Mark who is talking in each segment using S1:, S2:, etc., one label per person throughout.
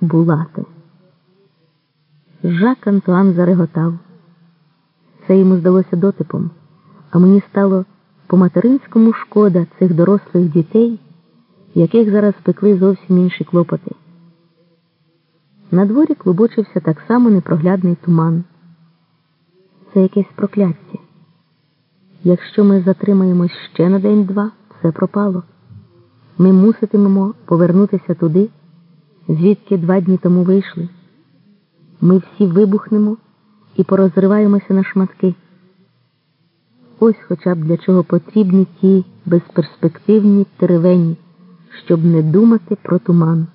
S1: Булате. Жак Антуан зареготав. Це йому здалося дотипом, а мені стало по-материнському шкода цих дорослих дітей, яких зараз пекли зовсім інші клопоти. На дворі клубочився так само непроглядний туман. Це якесь прокляття. Якщо ми затримаємось ще на день-два, все пропало. Ми муситимемо повернутися туди, звідки два дні тому вийшли. Ми всі вибухнемо і порозриваємося на шматки. Ось хоча б для чого потрібні ті безперспективні теревені, щоб не думати про туман.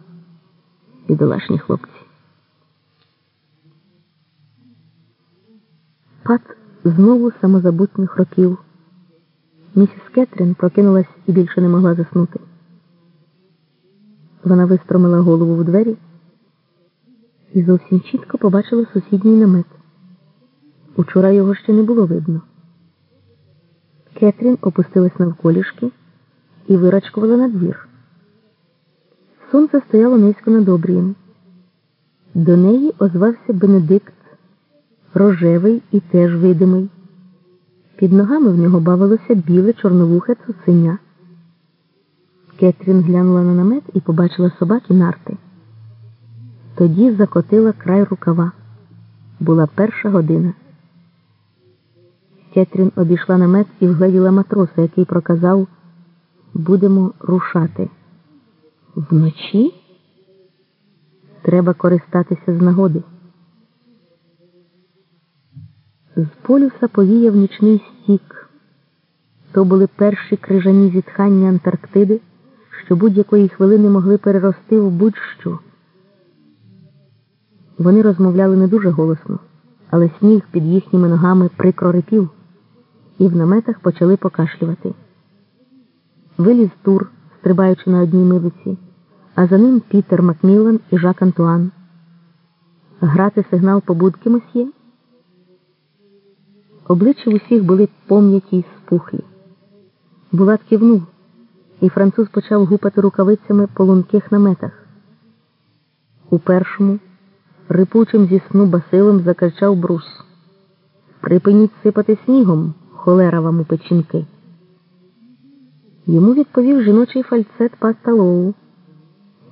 S1: Бідолашні хлопці. Пат знову самозабутніх років. Місіс Кетрін прокинулась і більше не могла заснути. Вона вистромила голову в двері і зовсім чітко побачила сусідній намет. Учора його ще не було видно. Кетрін опустилась навколішки і вирачкувала на двір. Сонце стояло низько над обрієм. До неї озвався Бенедикт, рожевий і теж видимий. Під ногами в нього бавилося біле чорновухе цуценя. Кетрін глянула на намет і побачила собаки нарти. Тоді закотила край рукава. Була перша година. Кетрін обійшла намет і вгледіла матроса, який проказав будемо рушати. Вночі треба користатися з нагоди. З полюса повіяв нічний стік. То були перші крижані зітхання Антарктиди, що будь-якої хвилини могли перерости в будь-що. Вони розмовляли не дуже голосно, але сніг під їхніми ногами прикро рипів, і в наметах почали покашлювати. Виліз тур, стрибаючи на одній милиці, а за ним Пітер Макміллан і Жак Антуан. Грати сигнал побудки мосьє. Обличчя в усіх були пом'яті й спухлі. Булат кивнув, і француз почав гупати рукавицями по лунких наметах. У першому, рипучим зі сну басилом, закричав брус. Припиніть сипати снігом, холера вам у печінки. Йому відповів жіночий фальцет пасталоу.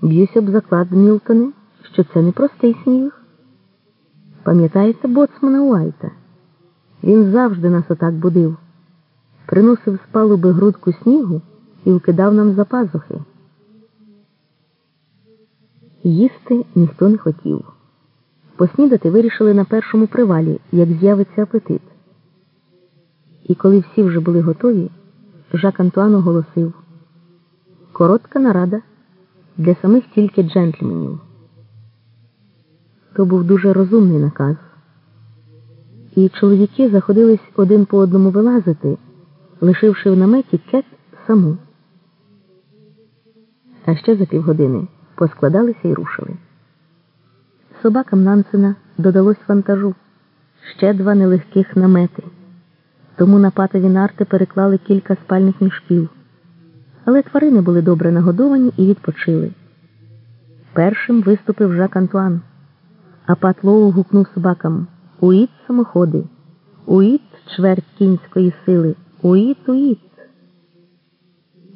S1: Б'юся б заклад Мілтоне, що це не простий сніг. Пам'ятаєте боцмана Уайта? Він завжди нас отак будив. Приносив з палуби грудку снігу і вкидав нам за пазухи. Їсти ніхто не хотів. Поснідати вирішили на першому привалі, як з'явиться апетит. І коли всі вже були готові, Жак Антуан оголосив коротка нарада для самих тільки джентльменів. То був дуже розумний наказ і чоловіки заходились один по одному вилазити, лишивши в наметі кет саму. А ще за півгодини поскладалися і рушили. Собакам Нансена додалось вантажу ще два нелегких намети. Тому на патові нарти переклали кілька спальних мішків. Але тварини були добре нагодовані і відпочили. Першим виступив Жак Антуан, а пат Лоу гукнув собакам. Уїд самоходи, уїд чверть кінської сили, уїд, уїд.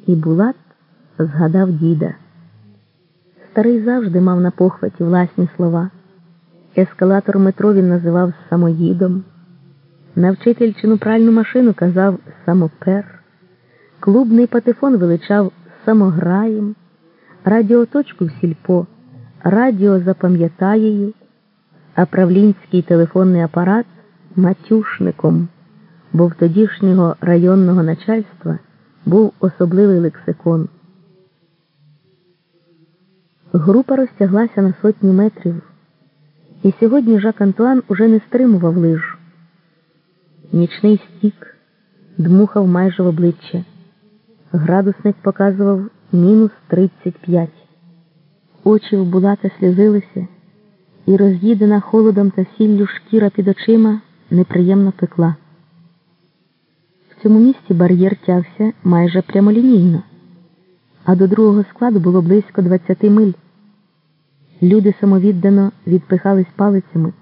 S1: І Булат згадав діда. Старий завжди мав на похваті власні слова. Ескалатор метро він називав самоїдом, на вчительчину пральну машину казав самопер, клубний патефон величав самограєм, радіоточку в сільпо, радіо запам'ятаєю а правлінський телефонний апарат матюшником, бо в тодішнього районного начальства був особливий лексикон. Група розтяглася на сотні метрів, і сьогодні Жак Антуан уже не стримував лиж. Нічний стік дмухав майже в обличчя. Градусник показував мінус 35. Очі в Булата сльозилися і роз'їдена холодом та сіллю шкіра під очима неприємно пекла. В цьому місці бар'єр тягся майже прямолінійно, а до другого складу було близько 20 миль. Люди самовіддано відпихались палицями.